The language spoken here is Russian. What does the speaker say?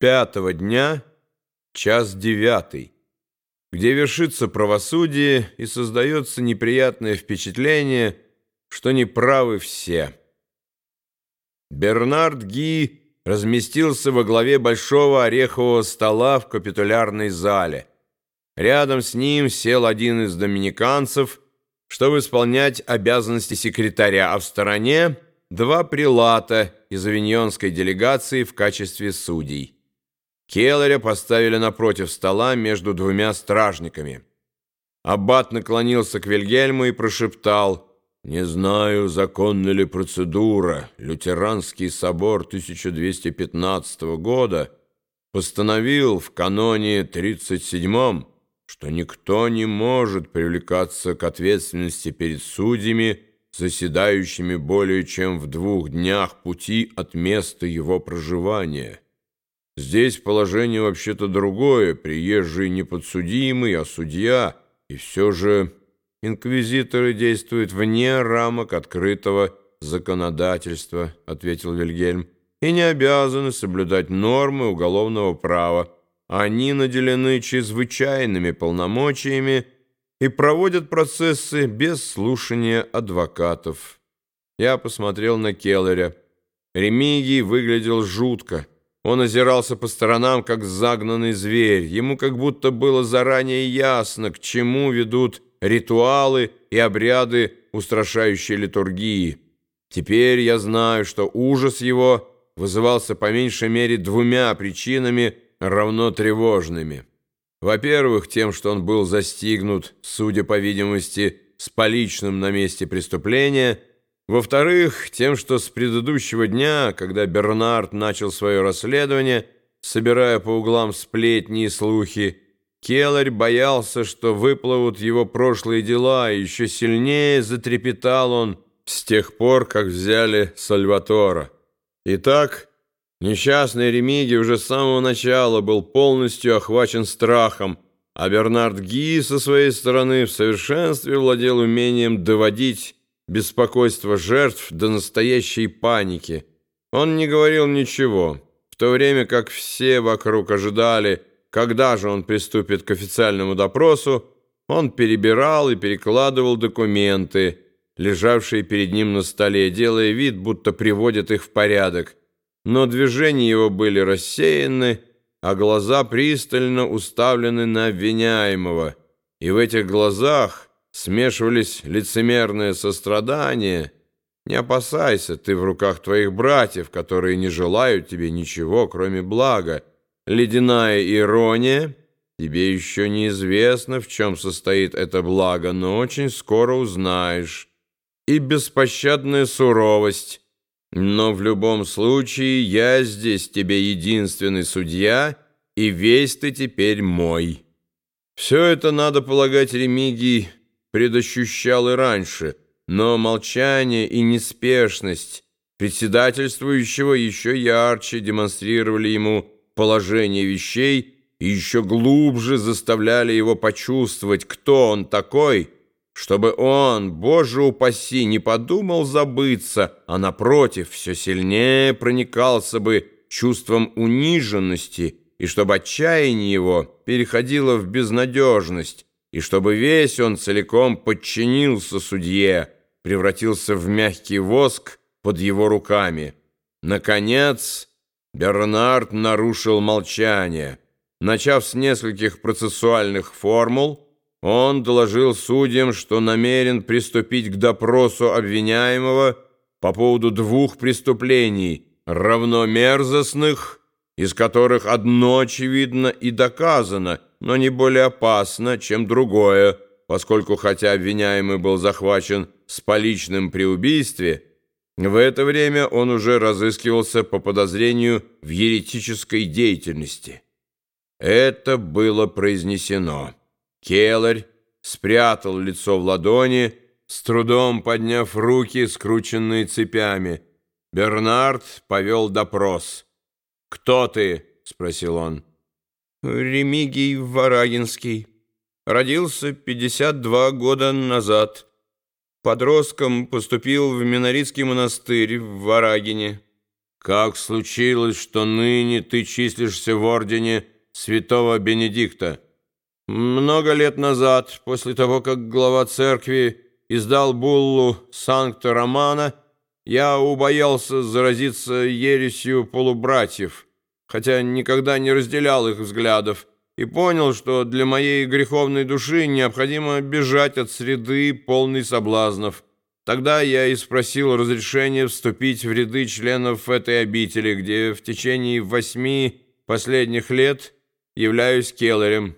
пятого дня, час девятый, где вершится правосудие и создается неприятное впечатление, что неправы все. Бернард Ги разместился во главе большого орехового стола в капитулярной зале. Рядом с ним сел один из доминиканцев, чтобы исполнять обязанности секретаря, а в стороне два прилата из авиньонской делегации в качестве судей. Келлеря поставили напротив стола между двумя стражниками. Аббат наклонился к Вильгельму и прошептал «Не знаю, законна ли процедура. Лютеранский собор 1215 года постановил в каноне 37 что никто не может привлекаться к ответственности перед судьями, заседающими более чем в двух днях пути от места его проживания». Здесь положение вообще-то другое. Приезжий не подсудимый, а судья. И все же инквизиторы действуют вне рамок открытого законодательства, ответил Вильгельм, и не обязаны соблюдать нормы уголовного права. Они наделены чрезвычайными полномочиями и проводят процессы без слушания адвокатов. Я посмотрел на Келлеря. Ремигий выглядел жутко. Он озирался по сторонам, как загнанный зверь. Ему как будто было заранее ясно, к чему ведут ритуалы и обряды устрашающей литургии. Теперь я знаю, что ужас его вызывался по меньшей мере двумя причинами, равно тревожными. Во-первых, тем, что он был застигнут, судя по видимости, с поличным на месте преступления – во-вторых, тем, что с предыдущего дня, когда Бернард начал свое расследование, собирая по углам сплетни и слухи, Келларь боялся, что выплывут его прошлые дела, и еще сильнее затрепетал он с тех пор, как взяли Сальватора. Итак, несчастный Ремиги уже с самого начала был полностью охвачен страхом, а Бернард Ги со своей стороны в совершенстве владел умением доводить беспокойство жертв до настоящей паники. Он не говорил ничего, в то время как все вокруг ожидали, когда же он приступит к официальному допросу, он перебирал и перекладывал документы, лежавшие перед ним на столе, делая вид, будто приводит их в порядок. Но движения его были рассеяны, а глаза пристально уставлены на обвиняемого. И в этих глазах смешивались лицемерное сострадание. Не опасайся, ты в руках твоих братьев, которые не желают тебе ничего, кроме блага. Ледяная ирония. Тебе еще неизвестно, в чем состоит это благо, но очень скоро узнаешь. И беспощадная суровость. Но в любом случае я здесь тебе единственный судья, и весь ты теперь мой. Все это, надо полагать, Ремигий, предощущал и раньше, но молчание и неспешность председательствующего еще ярче демонстрировали ему положение вещей и еще глубже заставляли его почувствовать, кто он такой, чтобы он, Боже упаси, не подумал забыться, а напротив, все сильнее проникался бы чувством униженности, и чтобы отчаяние его переходило в безнадежность, и чтобы весь он целиком подчинился судье, превратился в мягкий воск под его руками. Наконец, Бернард нарушил молчание. Начав с нескольких процессуальных формул, он доложил судьям, что намерен приступить к допросу обвиняемого по поводу двух преступлений, равномерзостных, из которых одно, очевидно, и доказано – но не более опасно, чем другое, поскольку хотя обвиняемый был захвачен с поличным при убийстве, в это время он уже разыскивался по подозрению в еретической деятельности. Это было произнесено. Келарь спрятал лицо в ладони, с трудом подняв руки, скрученные цепями. Бернард повел допрос. «Кто ты?» — спросил он. Ремигий Варагинский. Родился 52 года назад. Подростком поступил в Миноритский монастырь в Варагине. как случилось, что ныне ты числишься в ордене святого Бенедикта? Много лет назад, после того, как глава церкви издал буллу Санкта Романа, я убоялся заразиться ересью полубратьев, хотя никогда не разделял их взглядов, и понял, что для моей греховной души необходимо бежать от среды полной соблазнов. Тогда я и спросил разрешения вступить в ряды членов этой обители, где в течение восьми последних лет являюсь келлерем.